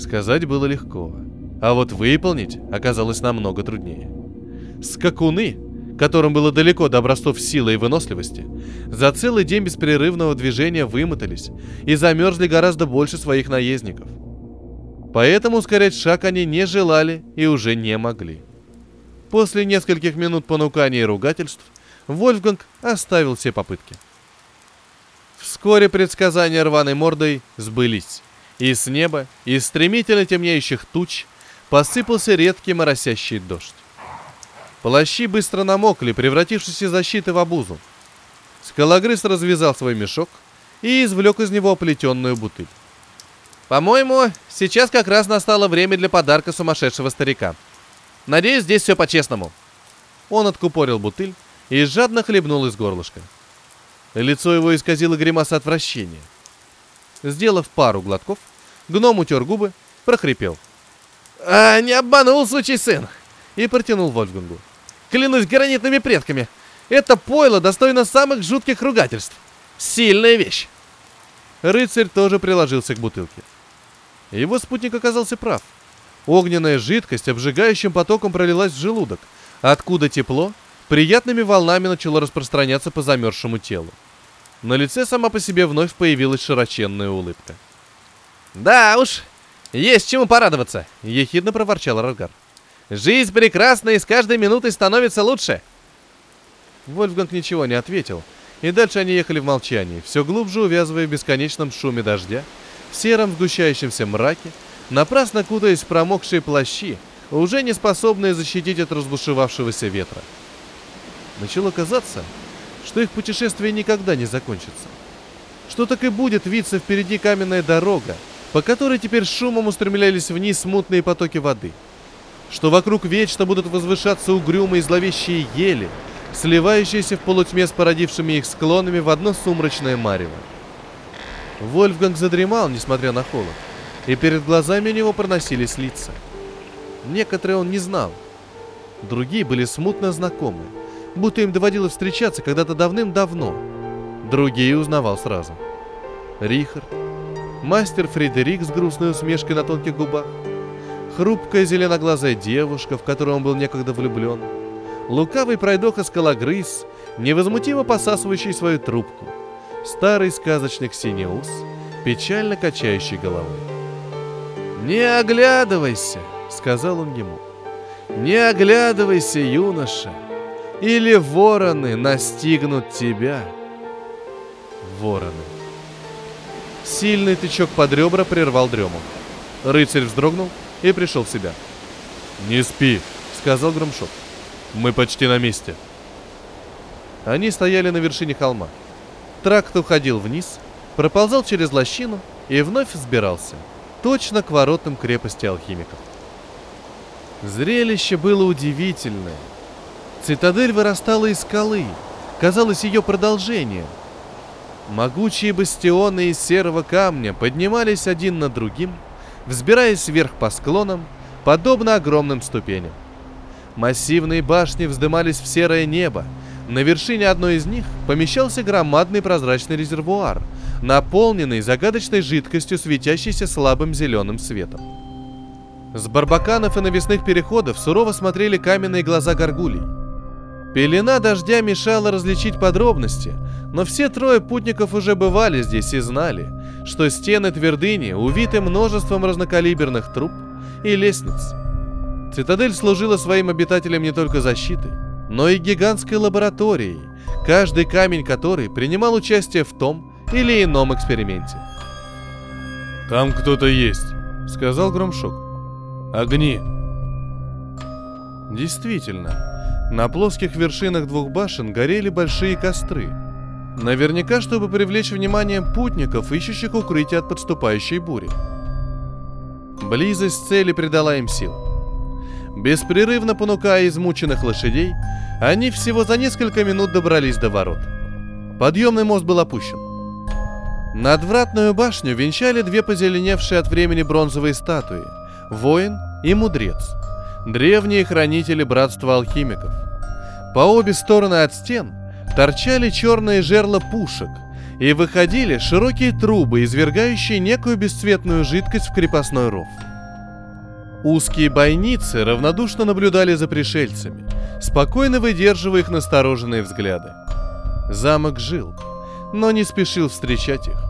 Сказать было легко, а вот выполнить оказалось намного труднее. Скакуны, которым было далеко до образцов силы и выносливости, за целый день беспрерывного движения вымотались и замерзли гораздо больше своих наездников. Поэтому ускорять шаг они не желали и уже не могли. После нескольких минут понуканий и ругательств Вольфганг оставил все попытки. Вскоре предсказания рваной мордой сбылись. И с неба, из стремительно темнеющих туч посыпался редкий моросящий дождь. Плащи быстро намокли, превратившись из защиты в обузу. Скалогрыз развязал свой мешок и извлек из него оплетенную бутыль. «По-моему, сейчас как раз настало время для подарка сумасшедшего старика. Надеюсь, здесь все по-честному». Он откупорил бутыль и жадно хлебнул из горлышка. Лицо его исказило гримаса отвращения. Сделав пару глотков, гном утер губы, прохрипел. «А, не обманул, сучий сын!» И протянул Вольфгангу. «Клянусь гранитными предками, это пойло достойно самых жутких ругательств. Сильная вещь!» Рыцарь тоже приложился к бутылке. Его спутник оказался прав. Огненная жидкость обжигающим потоком пролилась в желудок, откуда тепло приятными волнами начало распространяться по замерзшему телу. На лице сама по себе вновь появилась широченная улыбка. «Да уж, есть чему порадоваться!» — ехидно проворчал Раргар. «Жизнь прекрасна и с каждой минутой становится лучше!» Вольфганг ничего не ответил, и дальше они ехали в молчании, все глубже увязывая в бесконечном шуме дождя, в сером сгущающемся мраке, напрасно кутаясь в промокшие плащи, уже не способные защитить от разбушевавшегося ветра. Начало казаться, что их путешествие никогда не закончится. Что так и будет виться впереди каменная дорога, по которой теперь шумом устремлялись вниз мутные потоки воды. Что вокруг вечно будут возвышаться угрюмые зловещие ели, сливающиеся в полутьме с породившими их склонами в одно сумрачное марево. Вольфганг задремал, несмотря на холод, и перед глазами у него проносились лица. Некоторые он не знал, другие были смутно знакомы – будто им доводилось встречаться когда-то давным-давно. Другие узнавал сразу. Рихард, мастер Фредерик с грустной усмешкой на тонких губах, хрупкая зеленоглазая девушка, в которую он был некогда влюблен, лукавый пройдоха скалогрыз, невозмутимо посасывающий свою трубку, старый сказочник Синеус, печально качающий головой. «Не оглядывайся!» — сказал он ему. «Не оглядывайся, юноша!» Или вороны настигнут тебя. Вороны. Сильный тычок под ребра прервал дрему. Рыцарь вздрогнул и пришел в себя. «Не спи», — сказал Громшок. «Мы почти на месте». Они стояли на вершине холма. Тракт уходил вниз, проползал через лощину и вновь взбирался, точно к воротам крепости алхимиков. Зрелище было удивительное — Цитадель вырастала из скалы, казалось ее продолжением. Могучие бастионы из серого камня поднимались один над другим, взбираясь вверх по склонам, подобно огромным ступеням. Массивные башни вздымались в серое небо. На вершине одной из них помещался громадный прозрачный резервуар, наполненный загадочной жидкостью, светящейся слабым зеленым светом. С барбаканов и навесных переходов сурово смотрели каменные глаза горгулей – Пелена дождя мешала различить подробности, но все трое путников уже бывали здесь и знали, что стены твердыни увиты множеством разнокалиберных труб и лестниц. Цитадель служила своим обитателям не только защитой, но и гигантской лабораторией, каждый камень которой принимал участие в том или ином эксперименте. «Там кто-то есть», — сказал Громшок. «Огни». Действительно, на плоских вершинах двух башен горели большие костры. Наверняка, чтобы привлечь внимание путников, ищущих укрытие от подступающей бури. Близость цели придала им сил. Беспрерывно понукая измученных лошадей, они всего за несколько минут добрались до ворот. Подъемный мост был опущен. Надвратную башню венчали две позеленевшие от времени бронзовые статуи – воин и мудрец – древние хранители братства алхимиков. По обе стороны от стен торчали черные жерла пушек и выходили широкие трубы, извергающие некую бесцветную жидкость в крепостной ров – Узкие бойницы равнодушно наблюдали за пришельцами, спокойно выдерживая их настороженные взгляды. Замок жил, но не спешил встречать их.